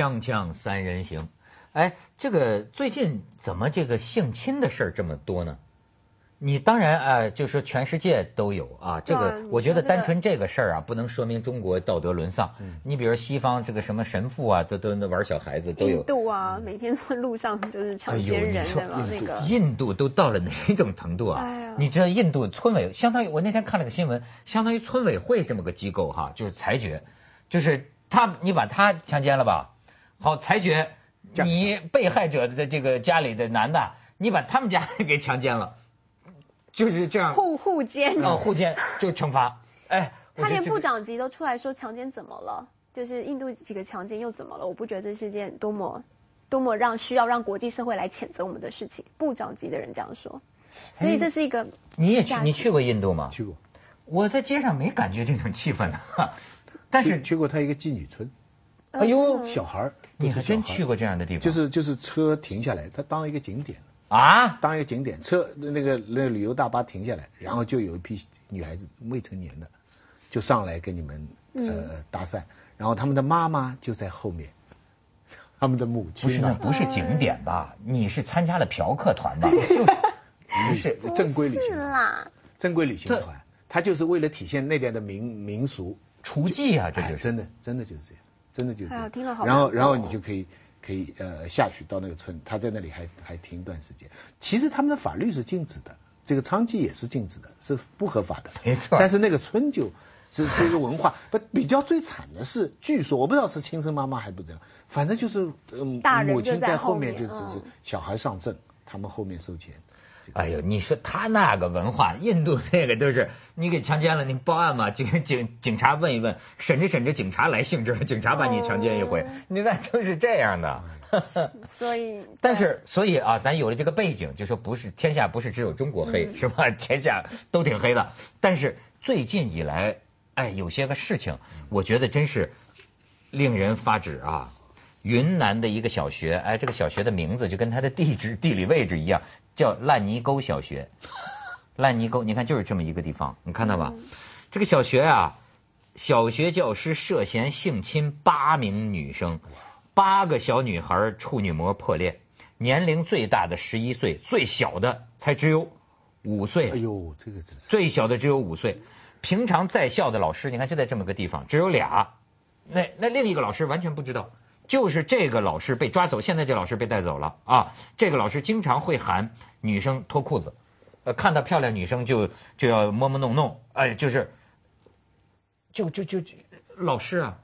锵锵三人行，哎，这个最近怎么这个性侵的事儿这么多呢？你当然呃，就说全世界都有啊，这个我觉得单纯这个事儿啊，不能说明中国道德沦丧。你比如西方这个什么神父啊，都都那玩小孩子都有。印度啊，每天在路上就是强奸人对吧，那个。印度都到了哪种程度啊？哎，你知道印度村委相当于我那天看了个新闻，相当于村委会这么个机构哈，就是裁决，就是他你把他强奸了吧，好裁决你被害者的这个家里的男的，你把他们家给强奸了。就是这样，互互奸，啊，互奸就惩罚，哎，他连部长级都出来说强奸怎么了？就是印度几个强奸又怎么了？我不觉得这是件多么多么让需要让国际社会来谴责我们的事情。部长级的人这样说，所以这是一个。你也去？你去过印度吗？去过。我在街上没感觉这种气氛呢，但是去过他一个妓女村。哎呦，小孩你还真去过这样的地方？就是就是车停下来，他当一个景点。啊，当一个景点，车那个那个旅游大巴停下来，然后就有一批女孩子未成年的，就上来跟你们呃搭讪，然后他们的妈妈就在后面，他们的母亲不是那不是景点吧？你是参加了嫖客团吧？不是正规旅行团，正规旅行团，他就是为了体现那边的民民俗厨技啊，这就真的真的就是这样，真的就是这样。听了好。然后然后你就可以。可以呃下去到那个村，他在那里还还停一段时间。其实他们的法律是禁止的，这个娼妓也是禁止的，是不合法的。没错。但是那个村就是是一个文化。不，比较最惨的是，据说我不知道是亲生妈妈还不这样，反正就是嗯，母亲在后面就只是小孩上阵，他们后面收钱。哎呦，你说他那个文化，印度那个都是你给强奸了，你报案嘛？警警警察问一问，审着审着，警察来兴致了，警察把你强奸一回，你那都是这样的。所以，但是所以啊，咱有了这个背景，就说不是天下不是只有中国黑，是吧？天下都挺黑的。但是最近以来，哎，有些个事情，我觉得真是令人发指啊。云南的一个小学，哎，这个小学的名字就跟它的地址、地理位置一样，叫烂泥沟小学。烂泥沟，你看就是这么一个地方，你看到吧？这个小学啊，小学教师涉嫌性侵八名女生，八个小女孩处女膜破裂，年龄最大的十一岁，最小的才只有五岁。哎呦，这个真是最小的只有五岁。平常在校的老师，你看就在这么个地方，只有俩。那那另一个老师完全不知道。就是这个老师被抓走，现在这老师被带走了啊！这个老师经常会喊女生脱裤子，呃，看到漂亮女生就就要摸摸弄弄，哎，就是，就就就老师啊，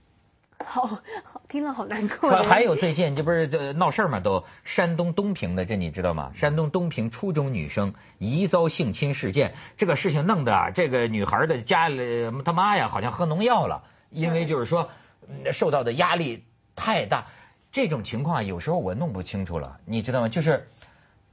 好，听了好难过。还有最近这不是闹事儿嘛？都山东东平的，这你知道吗？山东东平初中女生疑遭性侵事件，这个事情弄得这个女孩的家里他妈呀，好像喝农药了，因为就是说受到的压力。太大，这种情况有时候我弄不清楚了，你知道吗？就是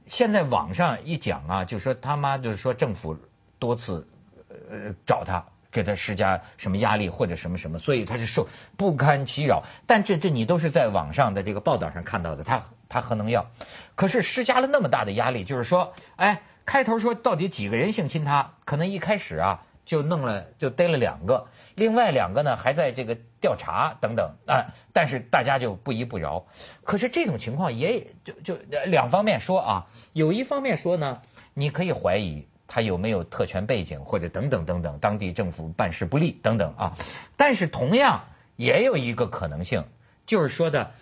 现在网上一讲啊，就说他妈就是说政府多次呃找他，给他施加什么压力或者什么什么，所以他是受不堪其扰。但这这你都是在网上的这个报道上看到的，他他喝农药，可是施加了那么大的压力，就是说，哎，开头说到底几个人性侵他，可能一开始啊。就弄了，就逮了两个，另外两个呢还在这个调查等等啊，但是大家就不依不饶。可是这种情况也就就两方面说啊，有一方面说呢，你可以怀疑他有没有特权背景或者等等等等，当地政府办事不力等等啊。但是同样也有一个可能性，就是说的，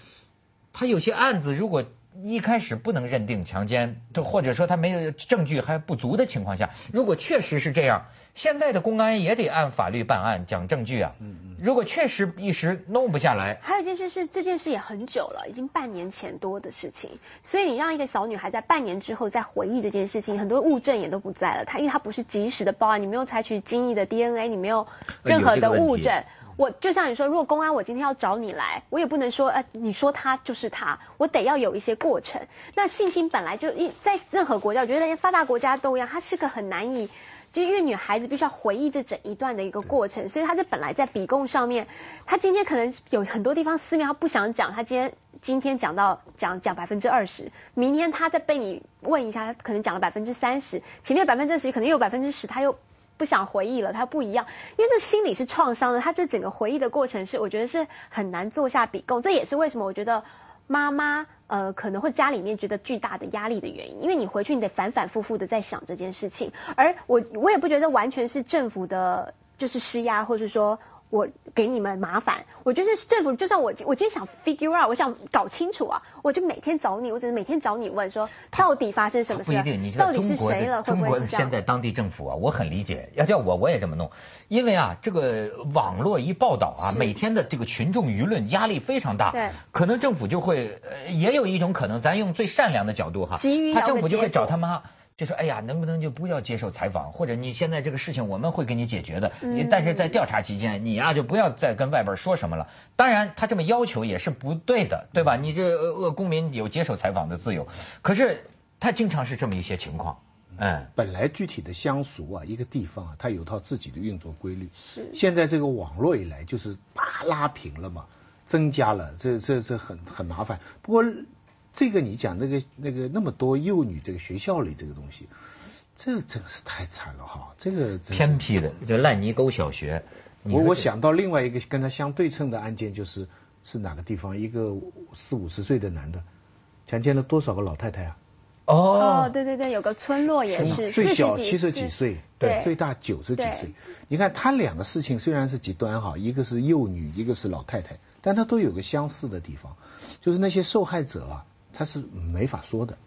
他有些案子如果。一开始不能认定强奸，就或者说他没有证据还不足的情况下，如果确实是这样，现在的公安也得按法律办案，讲证据啊。嗯嗯。如果确实一时弄不下来，还有一件事是这件事也很久了，已经半年前多的事情，所以你让一个小女孩在半年之后再回忆这件事情，很多物证也都不在了。她因为她不是及时的报案，你没有采取精益的 DNA，你没有任何的物证。我就像你说，如果公安我今天要找你来，我也不能说，呃，你说他就是他，我得要有一些过程。那性侵本来就一在任何国家，我觉得连发达国家都一样，它是个很难以，就因为女孩子必须要回忆这整一段的一个过程，所以她这本来在比供上面，她今天可能有很多地方私密，她不想讲，她今天今天讲到讲讲百分之二十，明天她再被你问一下，她可能讲了百分之三十，前面百分之十可能又有百分之十，她又。不想回忆了，他不一样，因为这心理是创伤的，他这整个回忆的过程是我觉得是很难做下笔供，这也是为什么我觉得妈妈呃可能会家里面觉得巨大的压力的原因，因为你回去你得反反复复的在想这件事情，而我我也不觉得完全是政府的就是施压，或是说。我给你们麻烦，我觉得是政府，就算我我今天想 figure out，我想搞清楚啊，我就每天找你，我只是每天找你问说，到底发生什么事？不一定，你知道到底是谁了？会中国不会是这样现在当地政府啊，我很理解，要叫我我也这么弄，因为啊，这个网络一报道啊，每天的这个群众舆论压力非常大，对可能政府就会，呃，也有一种可能，咱用最善良的角度哈，急于他政府就会找他妈。就说哎呀，能不能就不要接受采访，或者你现在这个事情我们会给你解决的，嗯你但是在调查期间，你呀、就不要再跟外边说什么了。当然，他这么要求也是不对的，对吧？你这呃呃公民有接受采访的自由，可是他经常是这么一些情况，嗯。本来具体的乡俗啊，一个地方啊，它有套自己的运作规律。是现在这个网络一来，就是啪拉平了嘛，增加了，这这这很很麻烦。不过这个你讲那个那个那么多幼女这个学校里这个东西，这真是太惨了哈，这个真偏僻的，这烂泥沟小学。我我想到另外一个跟他相对称的案件，就是是哪个地方一个四五十岁的男的，强奸了多少个老太太啊？哦，哦，对对对，有个村落也是，最小七十几岁，对最大九十几岁。你看他两个事情虽然是极端哈，一个是幼女，一个是老太太，但他都有个相似的地方，就是那些受害者啊，他是没法说的。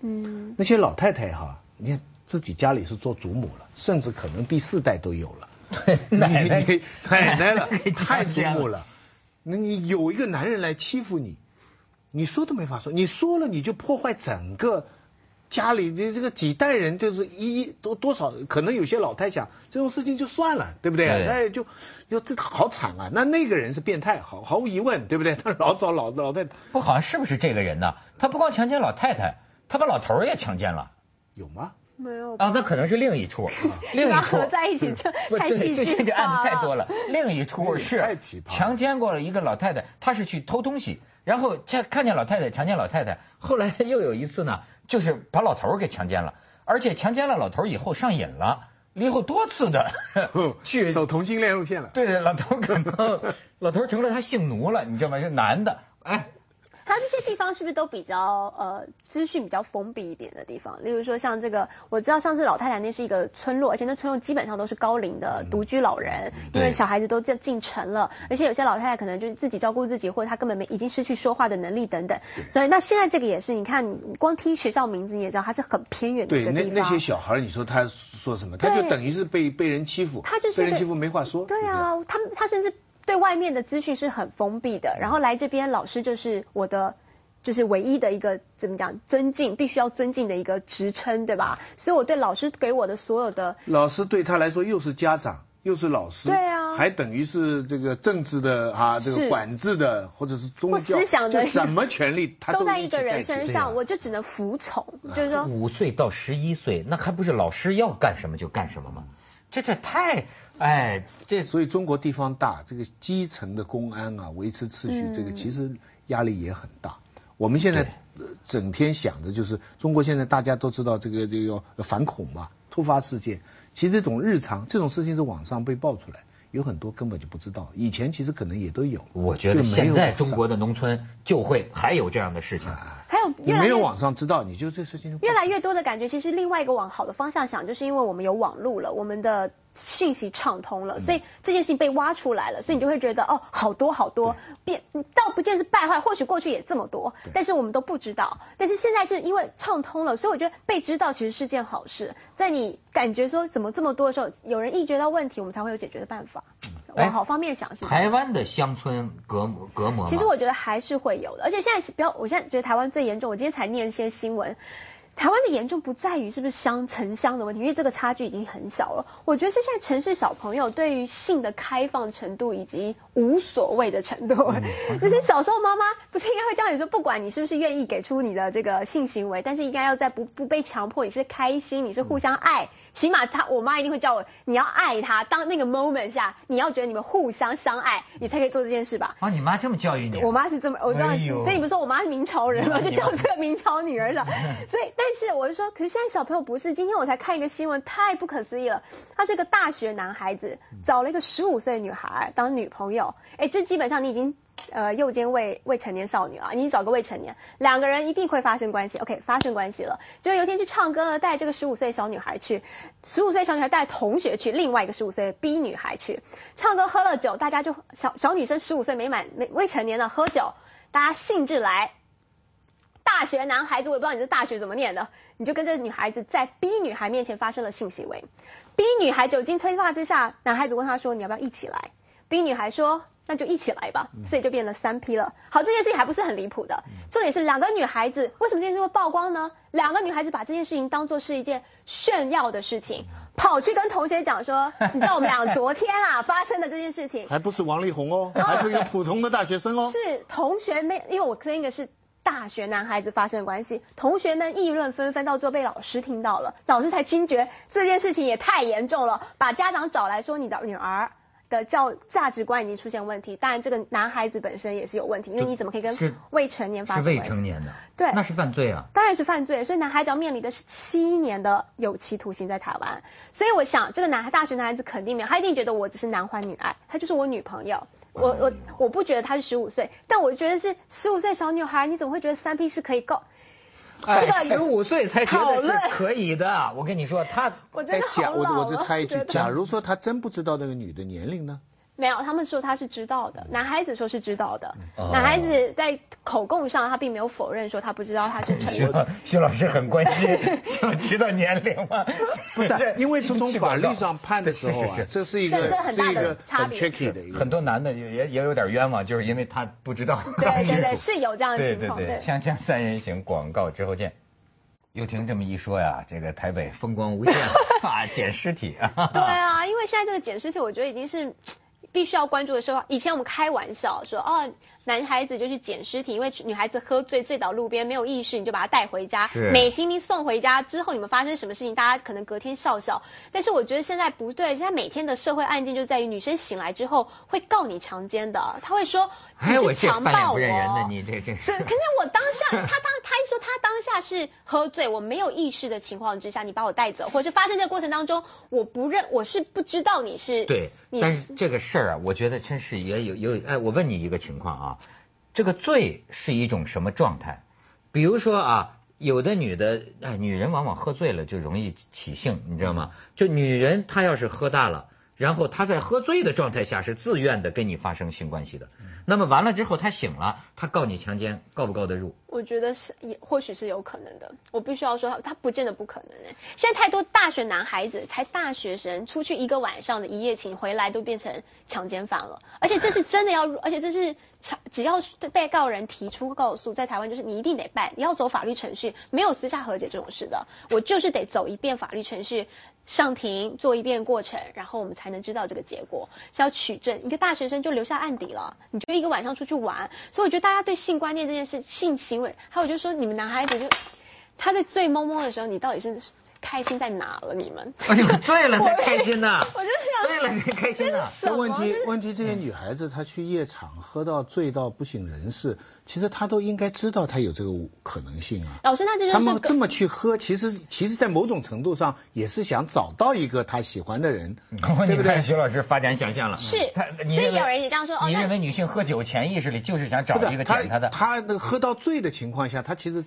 嗯，那些老太太哈，你看自己家里是做祖母了，甚至可能第四代都有了。对奶奶 奶奶了，太祖母了。那你有一个男人来欺负你，你说都没法说，你说了你就破坏整个家里这这个几代人，就是一多多少，可能有些老太想这种事情就算了，对不对？对那就就这好惨啊！那那个人是变态，毫毫无疑问，对不对？他老找老老太太不好像是不是这个人呢？他不光强奸老太太，他把老头儿也强奸了。有吗？没有啊，那可能是另一出，另一出合在一起就太戏剧这这这案子太多了了。另一出是太奇葩强奸过了一个老太太，她是去偷东西，然后看看见老太太强奸老太太，后来又有一次呢，就是把老头儿给强奸了，而且强奸了老头儿以后上瘾了，以后多次的 去走同性恋路线了。对对，老头可能老头成了他性奴了，你知道吗？是男的，哎。它这些地方是不是都比较呃资讯比较封闭一点的地方？例如说像这个，我知道上次老太太那是一个村落，而且那村落基本上都是高龄的独居老人，因为小孩子都进进城了，而且有些老太太可能就是自己照顾自己，或者她根本没已经失去说话的能力等等。所以那现在这个也是，你看你光听学校名字你也知道它是很偏远的一对，那个地方。那些小孩，你说他说什么？他就等于是被被人欺负，他就是被人欺负没话说。对啊，他们他甚至对外面的资讯是很封闭的，然后来这边老师就是我的。就是唯一的一个怎么讲尊敬，必须要尊敬的一个职称，对吧？所以我对老师给我的所有的老师对他来说又是家长又是老师，对啊还等于是这个政治的啊，这个管制的或者是宗教思想的什么权利他都在一一个人身上，我就只能服从，就是说五岁到十一岁，那还不是老师要干什么就干什么吗？这这太，哎，这所以中国地方大，这个基层的公安啊，维持秩序，嗯这个其实压力也很大。我们现在呃整天想着就是中国现在大家都知道这个这个反恐嘛，突发事件，其实这种日常这种事情是网上被爆出来，有很多根本就不知道，以前其实可能也都有。我觉得没有现在中国的农村就会还有这样的事情。还有你没有网上知道，你就这事情就越来越多的感觉，其实另外一个往好的方向想，就是因为我们有网络了，我们的信息畅通了，所以这件事情被挖出来了，所以你就会觉得哦，好多好多，变倒不见是败坏，或许过去也这么多，但是我们都不知道。但是现在是因为畅通了，所以我觉得被知道其实是件好事。在你感觉说怎么这么多的时候，有人意觉到问题，我们才会有解决的办法。哎往好方面想是这样台湾的乡村隔膜隔膜其实我觉得还是会有的，而且现在是不要，我现在觉得台湾最严重。我今天才念一些新闻，台湾的严重不在于是不是乡城乡的问题，因为这个差距已经很小了。我觉得是现在城市小朋友对于性的开放程度以及无所谓的程度，就是小时候妈妈不是应该会教你说，不管你是不是愿意给出你的这个性行为，但是应该要在不不被强迫，你是开心，你是互相爱。起码他我妈一定会叫我，你要爱他，当那个 moment 下，你要觉得你们互相相爱，你才可以做这件事吧。哦，你妈这么教育你？我妈是这么，我知道，哎所以你不是说我妈是明朝人吗？就叫这个明朝女儿的。所以，但是我就说，可是现在小朋友不是。今天我才看一个新闻，太不可思议了。他是个大学男孩子，找了一个十五岁的女孩当女朋友。哎，这基本上你已经呃诱奸未未成年少女啊，你找个未成年，两个人一定会发生关系。OK，发生关系了。结果有一天去唱歌呢，带这个十五岁小女孩去，十五岁小女孩带同学去，另外一个十五岁的 B 女孩去唱歌，喝了酒，大家就小小女生十五岁没满没未成年的喝酒，大家兴致来。大学男孩子，我也不知道你这大学怎么念的，你就跟这女孩子在 B 女孩面前发生了性行为。B 女孩酒精催化之下，男孩子问她说：“你要不要一起来？”B 女孩说：“那就一起来吧。”所以就变了三批了。好，这件事情还不是很离谱的，重点是两个女孩子为什么这件事会曝光呢？两个女孩子把这件事情当做是一件炫耀的事情，跑去跟同学讲说：“ 你知道我们俩昨天啊发生的这件事情。”还不是王力宏哦，还是一个普通的大学生哦。是同学们，因为我跟一个是。大学男孩子发生的关系，同学们议论纷纷，到最后被老师听到了，老师才惊觉这件事情也太严重了，把家长找来说你的女儿的教价值观已经出现问题。当然，这个男孩子本身也是有问题，因为你怎么可以跟未成年发生是未成年的，对，那是犯罪啊，当然是犯罪。所以男孩子要面临的是七年的有期徒刑在台湾。所以我想，这个男孩大学男孩子肯定没有，他一定觉得我只是男欢女爱，他就是我女朋友。我我我不觉得他是十五岁，但我觉得是十五岁小女孩，你怎么会觉得三 P 是可以够？哎，十五岁才觉得是可以的。我跟你说，他我真的假我我就插一句，假如说他真不知道那个女的年龄呢？没有，他们说他是知道的，男孩子说是知道的，哦男孩子在口供上他并没有否认说他不知道他是陈徐老徐老师很关心，想知道年龄吗？不是，因为从法律上判的时候啊是是，是这是一个很大的是一个很差别 tricky 的一个。很多男的也也也有点冤枉，就是因为他不知道。对对对，是有这样的情况，对对对，锵锵三人行广告之后见。又听这么一说呀，这个台北风光无限啊，捡尸体啊。对啊，因为现在这个捡尸体，我觉得已经是必须要关注的社会。以前我们开玩笑说，哦，男孩子就去捡尸体，因为女孩子喝醉醉倒路边没有意识，你就把她带回家，美其名送回家之后，你们发生什么事情，大家可能隔天笑笑。但是我觉得现在不对，现在每天的社会案件就在于女生醒来之后会告你强奸的，他会说你哎，我是强这翻脸暴不认人的，我。你这这是，可是我当下，他当他一说他当下是喝醉，我没有意识的情况之下，你把我带走，或者是发生这个过程当中，我不认，我是不知道你是对，但是这个事儿啊，我觉得真是也有有哎，我问你一个情况啊，这个醉是一种什么状态？比如说啊，有的女的哎，女人往往喝醉了就容易起性，你知道吗？就女人她要是喝大了。然后她在喝醉的状态下是自愿的跟你发生性关系的，那么完了之后她醒了，她告你强奸，告不告得入？我觉得是也或许是有可能的，我必须要说，他不见得不可能哎。现在太多大学男孩子才大学生，出去一个晚上的一夜情，回来都变成强奸犯了，而且这是真的要，而且这是强，只要被告人提出告诉，在台湾就是你一定得办，你要走法律程序，没有私下和解这种事的，我就是得走一遍法律程序，上庭做一遍过程，然后我们才能知道这个结果，是要取证。一个大学生就留下案底了，你就一个晚上出去玩，所以我觉得大家对性观念这件事，性行为，还有就是说你们男孩子就他在醉蒙蒙的时候，你到底是开心在哪了？你们？哎呦，醉了 才开心呢！我就是想醉了才开心呢！但问题问题，这些女孩子她去夜场喝到醉到不省人事，其实她都应该知道她有这个可能性啊。老师，那这就是他们这么去喝，其实其实，在某种程度上也是想找到一个他喜欢的人，对你不对？看徐老师发展想象了，是所以有人也这样说哦你认为女性喝酒潜意识里就是想找一个捡她的？她那个喝到醉的情况下，她其实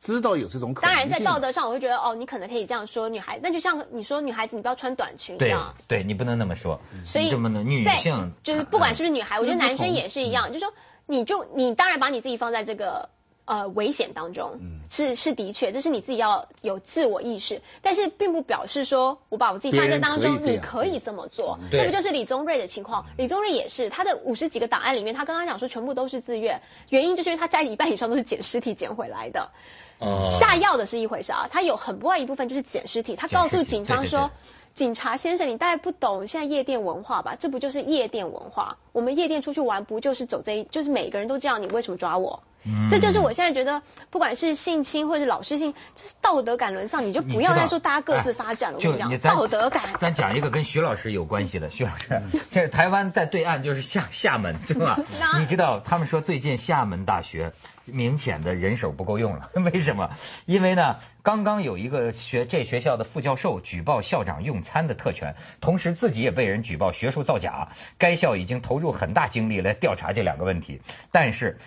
知道有这种可能当。然在道德上，我会觉得哦，你可能可以这样说女孩，那就像你说女孩子你不要穿短裙一对样。对，你不能那么说，所以么能女性嗯就是不管是不是女孩，我觉得男生也是一样，就是说你就你当然把你自己放在这个。呃，危险当中，嗯。是是的确，这是你自己要有自我意识，但是并不表示说我把我自己放在当中，你可以这么做，这不就是李宗瑞的情况？李宗瑞也是，他的五十几个档案里面，他刚刚讲说全部都是自愿，原因就是因为他在一半以上都是捡尸体捡回来的，哦下药的是一回事啊，他有很不外一部分就是捡尸体。他告诉警方说捡尸体对对对：“警察先生，你大概不懂现在夜店文化吧？这不就是夜店文化？我们夜店出去玩，不就是走这一，就是每个人都这样，你为什么抓我？这就是我现在觉得，不管是性侵或者老师性，这是道德感沦丧，你就不要再说大家各自发展了。我跟你讲，道德感。咱讲一个跟徐老师有关系的，徐老师，这台湾在对岸就是厦厦门，对吧？你知道他们说最近厦门大学明显的人手不够用了，为什么？因为呢，刚刚有一个学这学校的副教授举报校长用餐的特权，同时自己也被人举报学术造假。该校已经投入很大精力来调查这两个问题，但是。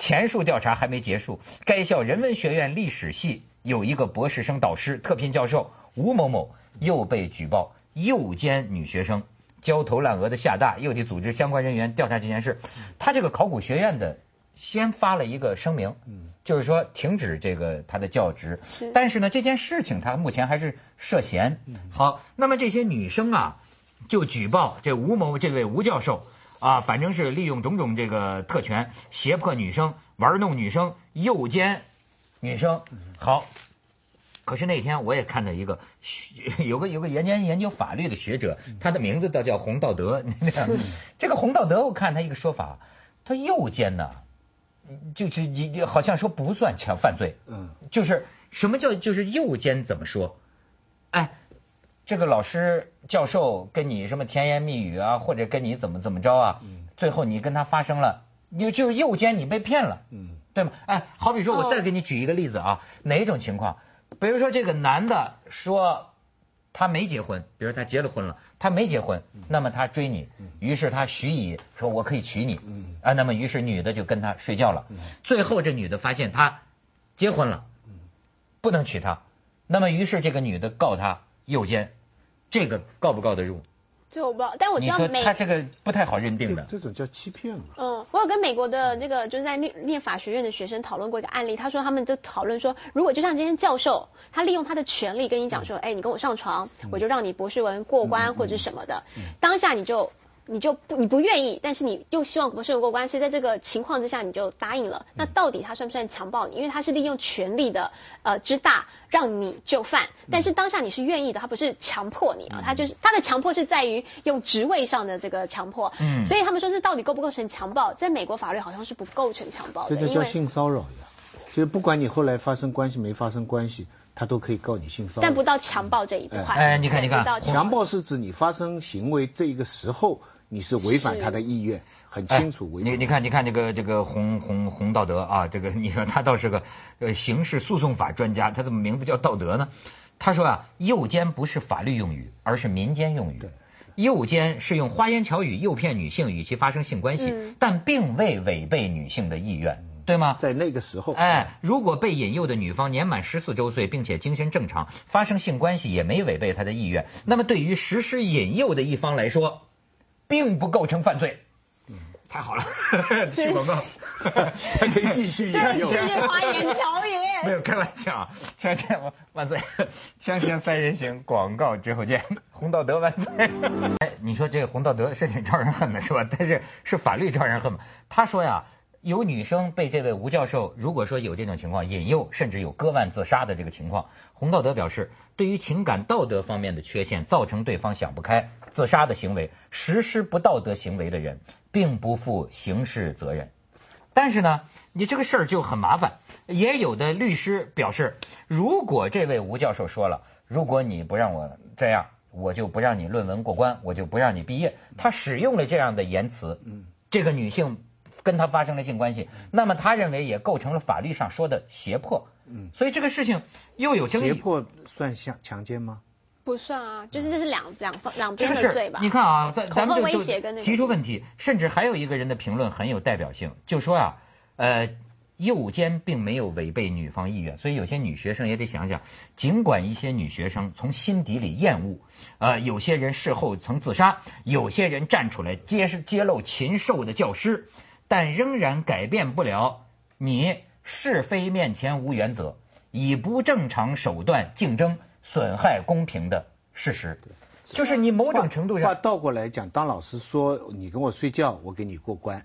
前述调查还没结束，该校人文学院历史系有一个博士生导师特聘教授吴某某又被举报诱奸女学生，焦头烂额的厦大又得组织相关人员调查这件事。他这个考古学院的先发了一个声明，就是说停止这个他的教职，但是呢这件事情他目前还是涉嫌。好，那么这些女生啊就举报这吴某这位吴教授。啊，反正是利用种种这个特权，胁迫女生，玩弄女生，诱奸女生。好，可是那天我也看到一个，有个有个研究研究法律的学者，他的名字倒叫洪道德。这个洪道德，我看他一个说法，他诱奸呢，就是你好像说不算强犯罪。嗯，就是什么叫就是诱奸？怎么说？哎。这个老师教授跟你什么甜言蜜语啊，或者跟你怎么怎么着啊？最后你跟他发生了，你就是诱奸，你被骗了，对吗？哎，好比说我再给你举一个例子啊，哪一种情况？比如说这个男的说他没结婚，比如他结了婚了，他没结婚，那么他追你，于是他许以说我可以娶你，啊，那么于是女的就跟他睡觉了，最后这女的发现他结婚了，不能娶她，那么于是这个女的告他。诱奸，这个告不告得入？这我不知道，但我知道美他这个不太好认定的。这种叫欺骗嘛？嗯，我有跟美国的这个就是在念念法学院的学生讨论过一个案例，他说他们就讨论说，如果就像今天教授，他利用他的权利跟你讲说，哎，你跟我上床，我就让你博士文过关或者什么的，当下你就。你就不你不愿意，但是你又希望博士过关，所以在这个情况之下你就答应了。那到底他算不算强暴你？因为他是利用权力的呃之大让你就范，但是当下你是愿意的，他不是强迫你啊，他就是他的强迫是在于用职位上的这个强迫。嗯，所以他们说这到底构不构成强暴？在美国法律好像是不构成强暴的，这就叫性骚扰呀。其实不管你后来发生关系没发生关系，他都可以告你性骚扰。但不到强暴这一块。哎，你看你看，强暴是指你发生行为这一个时候。你是违反他的意愿，很清楚违。你你看，你看这个这个洪洪洪道德啊，这个 你说他倒是个呃刑事诉讼法专家，他怎么名字叫道德呢？他说啊，诱奸不是法律用语，而是民间用语。诱奸是用花言巧语诱骗女性与其发生性关系，但并未违背女性的意愿，对吗？在那个时候，哎，如果被引诱的女方年满十四周岁，并且精神正常，发生性关系也没违背她的意愿，那么对于实施引诱的一方来说。并不构成犯罪，嗯，太好了，去广告，还可以继续引诱，继续花言巧语，没有开玩笑，枪剑万岁，枪剑三人行，广告之后见，洪道德万岁。哎，你说这个洪道德是挺招人恨的，是吧？但是是法律招人恨吗？他说呀。有女生被这位吴教授，如果说有这种情况引诱，甚至有割腕自杀的这个情况，洪道德表示，对于情感道德方面的缺陷造成对方想不开自杀的行为，实施不道德行为的人，并不负刑事责任。但是呢，你这个事儿就很麻烦。也有的律师表示，如果这位吴教授说了，如果你不让我这样，我就不让你论文过关，我就不让你毕业。他使用了这样的言辞，嗯，这个女性。跟他发生了性关系，那么他认为也构成了法律上说的胁迫。嗯，所以这个事情又有争议。胁迫算像强奸吗？不算啊，就是这是两两方两边的罪吧？你看啊，在咱们就提出问题，甚至还有一个人的评论很有代表性，就说啊，呃，诱奸并没有违背女方意愿，所以有些女学生也得想想，尽管一些女学生从心底里厌恶，呃，有些人事后曾自杀，有些人站出来揭示揭露禽兽的教师。但仍然改变不了你是非面前无原则，以不正常手段竞争损害公平的事实。就是你某种程度上。话倒过来讲，当老师说你跟我睡觉，我给你过关。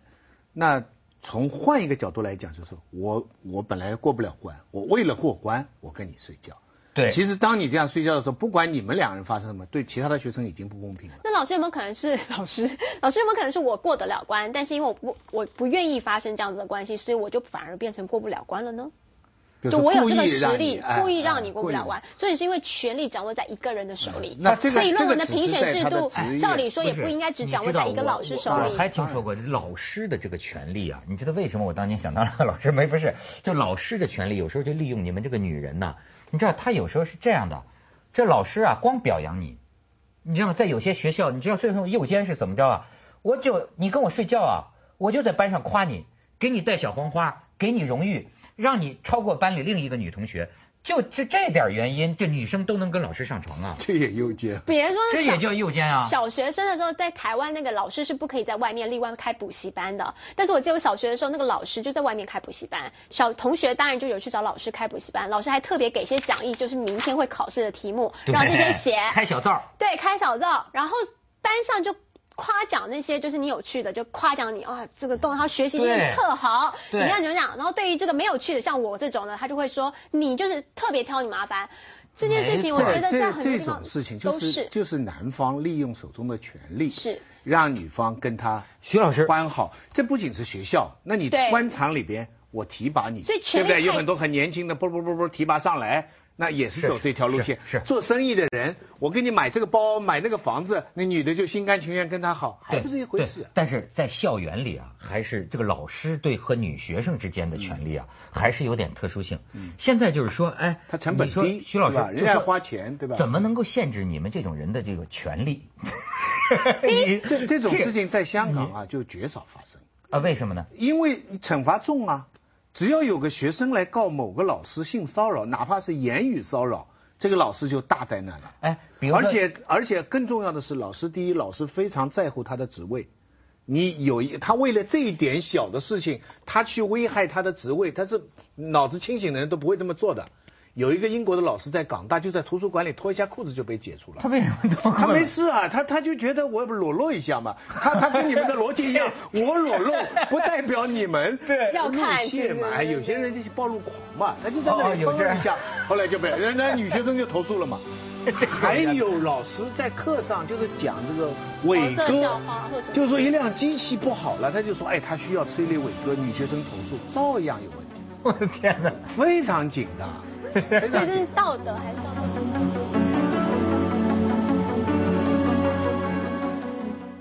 那从换一个角度来讲，就是我我本来过不了关，我为了过关，我跟你睡觉。对其实当你这样睡觉的时候，不管你们两人发生什么，对其他的学生已经不公平了。那老师有没有可能是 老师？老师有没有可能是我过得了关，但是因为我不我不愿意发生这样子的关系，所以我就反而变成过不了关了呢？就就我有这个实力，哎故意让哎你过不了关，所以是因为权力掌握在一个人的手里。那这个所以论文的评选制度照理说也不应该只掌握在一个老师手里。我还听说过老师的这个权利啊，你知道为什么我当年想当老师没？不是，就老师的权利有时候就利用你们这个女人呐、你知道他有时候是这样的，这老师啊光表扬你，你知道？在有些学校，你知道最后右肩是怎么着啊？我就你跟我睡觉啊，我就在班上夸你，给你带小黄花，给你荣誉，让你超过班里另一个女同学。就这这点原因，这女生都能跟老师上床啊？这也右肩。别说这也叫右肩啊？小学生的时候，在台湾那个老师是不可以在外面另外开补习班的。但是我记得我小学的时候，那个老师就在外面开补习班，小同学当然就有去找老师开补习班，老师还特别给些讲义，就是明天会考试的题目，让这些写。开小灶。对，开小灶，然后班上就夸奖那些就是你有趣的，就夸奖你啊，这个动他学习真的特好，怎么样怎么样。然后对于这个没有趣的，像我这种呢，他就会说你就是特别挑你麻烦。这件事情我觉得在这这很多地方种事情就都是就是男方利用手中的权利，是让女方跟他徐老师关好。这不仅是学校，那你官场里边我提拔你，所以权力对不对？有很多很年轻的，啵啵啵啵提拔上来。那也是是走这条路线，是是做生意的人，我给你买这个包，买那个房子，那女的就心甘情愿跟他好，还不是一回对事。但是在校园里啊，还是这个老师对和女学生之间的权利啊，还是有点特殊性。现在就是说，哎，他成本低徐老师人家花钱对吧怎么能够限制你们这种人的这个权利？你这这种事情在香港啊就绝少发生，啊？为什么呢？因为惩罚重啊。只要有个学生来告某个老师性骚扰，哪怕是言语骚扰，这个老师就大灾难了。哎，比如而且而且更重要的是，老师第一，老师非常在乎他的职位。你有一他为了这一点小的事情，他去危害他的职位，他是脑子清醒的人都不会这么做的。有一个英国的老师在港大就在图书馆里脱一下裤子就被解除了。他。为什么他没事啊，他他就觉得我裸露一下嘛，他他跟你们的逻辑一样，我裸露不代表你们 对。要看露怯嘛，有些人就是暴露狂嘛，他就在那里哦有一下，后来就被人家女学生就投诉了嘛。还有老师在课上就是讲这个伟哥就是说一辆机器不好了，他就说哎，他需要吃一粒伟哥，女学生投诉照样有问题，我的天哪！非常紧的，非 所以这是道德还是道德？